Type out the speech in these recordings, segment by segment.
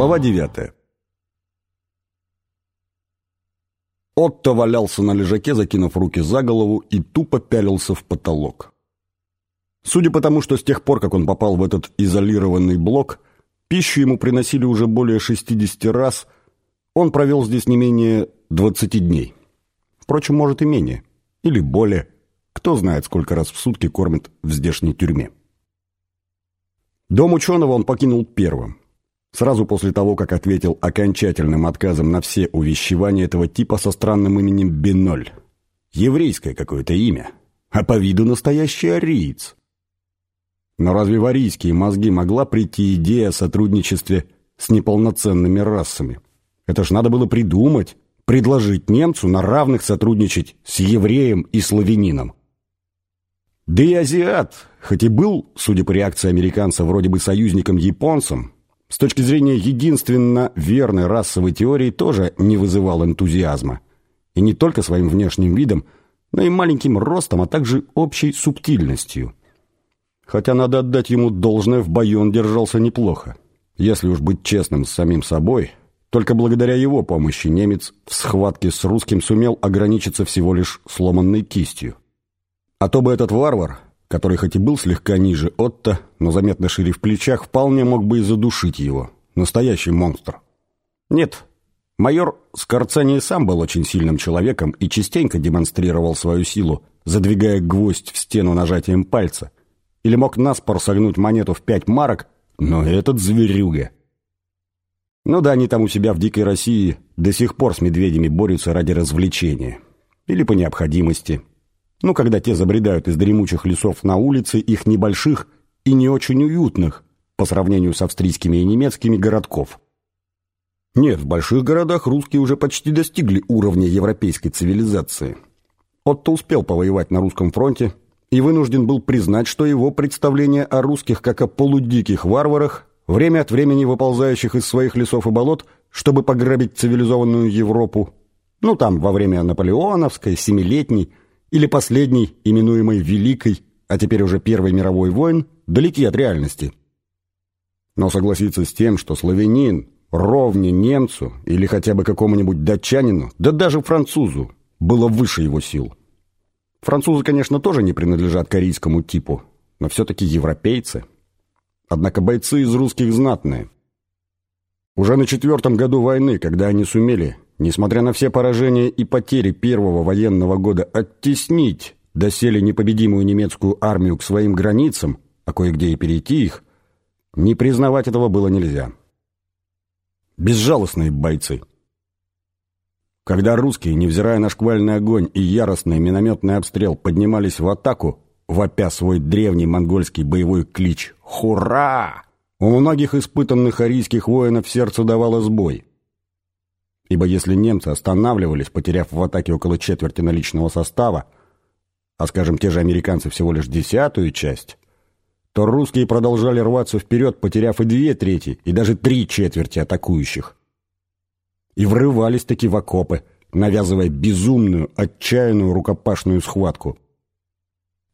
Глава девятая. Отто валялся на лежаке, закинув руки за голову, и тупо пялился в потолок. Судя по тому, что с тех пор, как он попал в этот изолированный блок, пищу ему приносили уже более 60 раз, он провел здесь не менее 20 дней. Впрочем, может и менее. Или более. Кто знает, сколько раз в сутки кормят в здешней тюрьме. Дом ученого он покинул первым. Сразу после того, как ответил окончательным отказом на все увещевания этого типа со странным именем Биноль. Еврейское какое-то имя, а по виду настоящий ариец. Но разве в арийские мозги могла прийти идея о сотрудничестве с неполноценными расами? Это ж надо было придумать, предложить немцу на равных сотрудничать с евреем и славянином. Да и азиат, хоть и был, судя по реакции американца, вроде бы союзником-японцем, с точки зрения единственно верной расовой теории тоже не вызывал энтузиазма. И не только своим внешним видом, но и маленьким ростом, а также общей субтильностью. Хотя надо отдать ему должное, в бою он держался неплохо. Если уж быть честным с самим собой, только благодаря его помощи немец в схватке с русским сумел ограничиться всего лишь сломанной кистью. А то бы этот варвар, который хоть и был слегка ниже Отто, но заметно шире в плечах, вполне мог бы и задушить его. Настоящий монстр. Нет, майор Скорцани сам был очень сильным человеком и частенько демонстрировал свою силу, задвигая гвоздь в стену нажатием пальца. Или мог наспор согнуть монету в пять марок, но этот зверюга. Ну да, они там у себя в дикой России до сих пор с медведями борются ради развлечения. Или по необходимости – ну, когда те забредают из дремучих лесов на улицы их небольших и не очень уютных по сравнению с австрийскими и немецкими городков. Нет, в больших городах русские уже почти достигли уровня европейской цивилизации. Отто успел повоевать на русском фронте и вынужден был признать, что его представление о русских как о полудиких варварах, время от времени выползающих из своих лесов и болот, чтобы пограбить цивилизованную Европу, ну там во время наполеоновской, семилетней, или последний, именуемый Великой, а теперь уже Первой мировой войн, далеки от реальности. Но согласиться с тем, что славянин ровне немцу или хотя бы какому-нибудь датчанину, да даже французу, было выше его сил. Французы, конечно, тоже не принадлежат корейскому типу, но все-таки европейцы. Однако бойцы из русских знатные. Уже на четвертом году войны, когда они сумели несмотря на все поражения и потери первого военного года, оттеснить доселе непобедимую немецкую армию к своим границам, а кое-где и перейти их, не признавать этого было нельзя. Безжалостные бойцы. Когда русские, невзирая на шквальный огонь и яростный минометный обстрел, поднимались в атаку, вопя свой древний монгольский боевой клич «Хура!», у многих испытанных арийских воинов сердце давало сбой – ибо если немцы останавливались, потеряв в атаке около четверти наличного состава, а, скажем, те же американцы всего лишь десятую часть, то русские продолжали рваться вперед, потеряв и две трети, и даже три четверти атакующих. И врывались-таки в окопы, навязывая безумную, отчаянную рукопашную схватку.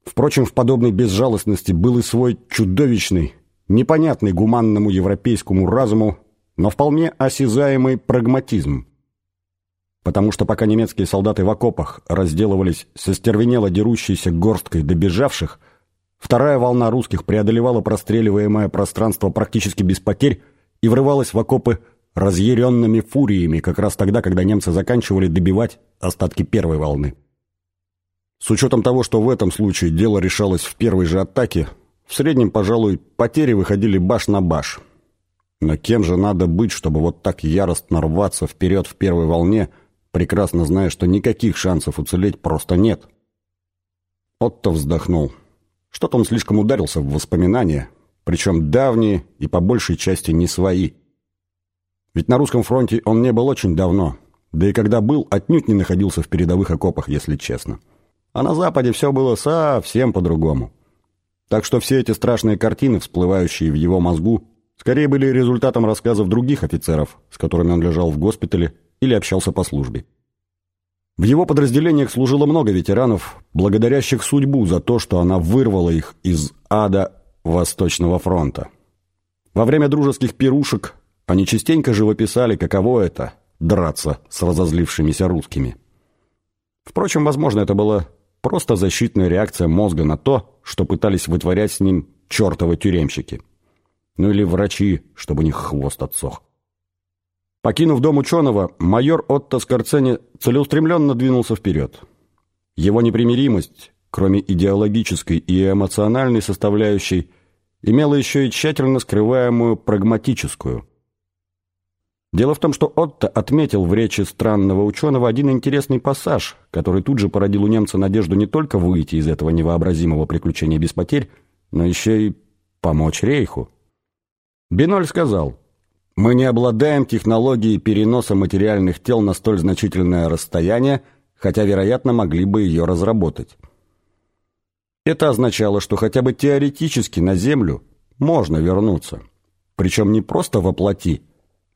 Впрочем, в подобной безжалостности был и свой чудовищный, непонятный гуманному европейскому разуму но вполне осязаемый прагматизм. Потому что пока немецкие солдаты в окопах разделывались со стервенело дерущейся горсткой добежавших, вторая волна русских преодолевала простреливаемое пространство практически без потерь и врывалась в окопы разъяренными фуриями как раз тогда, когда немцы заканчивали добивать остатки первой волны. С учетом того, что в этом случае дело решалось в первой же атаке, в среднем, пожалуй, потери выходили баш на баш – но кем же надо быть, чтобы вот так яростно рваться вперед в первой волне, прекрасно зная, что никаких шансов уцелеть просто нет? Отто вздохнул. Что-то он слишком ударился в воспоминания, причем давние и по большей части не свои. Ведь на русском фронте он не был очень давно, да и когда был, отнюдь не находился в передовых окопах, если честно. А на Западе все было совсем по-другому. Так что все эти страшные картины, всплывающие в его мозгу, скорее были результатом рассказов других офицеров, с которыми он лежал в госпитале или общался по службе. В его подразделениях служило много ветеранов, благодарящих судьбу за то, что она вырвала их из ада Восточного фронта. Во время дружеских пирушек Они частенько живописали, каково это – драться с разозлившимися русскими. Впрочем, возможно, это была просто защитная реакция мозга на то, что пытались вытворять с ним чертовы тюремщики. Ну или врачи, чтобы у них хвост отсох. Покинув дом ученого, майор Отто Скорцени целеустремленно двинулся вперед. Его непримиримость, кроме идеологической и эмоциональной составляющей, имела еще и тщательно скрываемую прагматическую. Дело в том, что Отто отметил в речи странного ученого один интересный пассаж, который тут же породил у немца надежду не только выйти из этого невообразимого приключения без потерь, но еще и помочь Рейху. Биноль сказал, «Мы не обладаем технологией переноса материальных тел на столь значительное расстояние, хотя, вероятно, могли бы ее разработать. Это означало, что хотя бы теоретически на Землю можно вернуться. Причем не просто воплоти,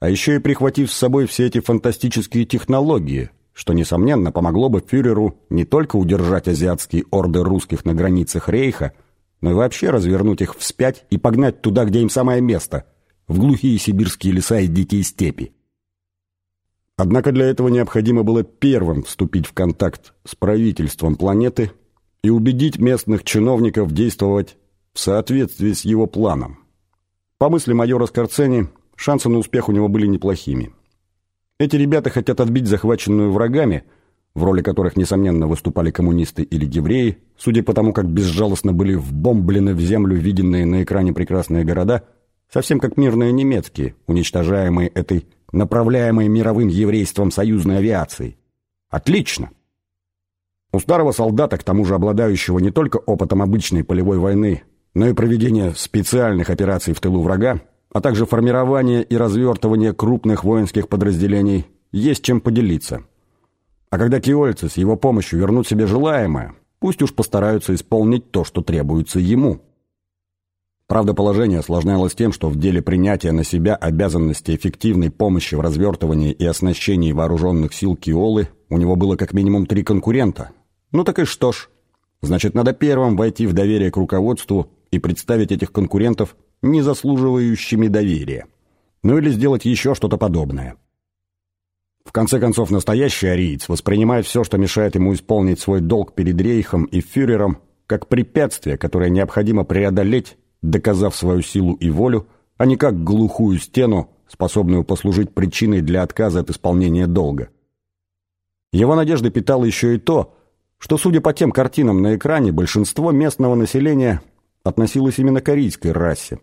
а еще и прихватив с собой все эти фантастические технологии, что, несомненно, помогло бы фюреру не только удержать азиатские орды русских на границах Рейха, но и вообще развернуть их вспять и погнать туда, где им самое место, в глухие сибирские леса и дикие степи. Однако для этого необходимо было первым вступить в контакт с правительством планеты и убедить местных чиновников действовать в соответствии с его планом. По мысли майора Скорцени, шансы на успех у него были неплохими. Эти ребята хотят отбить захваченную врагами, в роли которых, несомненно, выступали коммунисты или евреи, судя по тому, как безжалостно были вбомблены в землю виденные на экране прекрасные города, совсем как мирные немецкие, уничтожаемые этой направляемой мировым еврейством союзной авиации. Отлично! У старого солдата, к тому же обладающего не только опытом обычной полевой войны, но и проведения специальных операций в тылу врага, а также формирования и развертывания крупных воинских подразделений, есть чем поделиться. А когда киольцы с его помощью вернут себе желаемое, пусть уж постараются исполнить то, что требуется ему. Правда, положение осложнялось тем, что в деле принятия на себя обязанности эффективной помощи в развертывании и оснащении вооруженных сил Киолы у него было как минимум три конкурента. Ну так и что ж. Значит, надо первым войти в доверие к руководству и представить этих конкурентов не заслуживающими доверия. Ну или сделать еще что-то подобное. В конце концов, настоящий ариец воспринимает все, что мешает ему исполнить свой долг перед Рейхом и фюрером, как препятствие, которое необходимо преодолеть доказав свою силу и волю, а не как глухую стену, способную послужить причиной для отказа от исполнения долга. Его надежды питало еще и то, что, судя по тем картинам на экране, большинство местного населения относилось именно к корейской расе.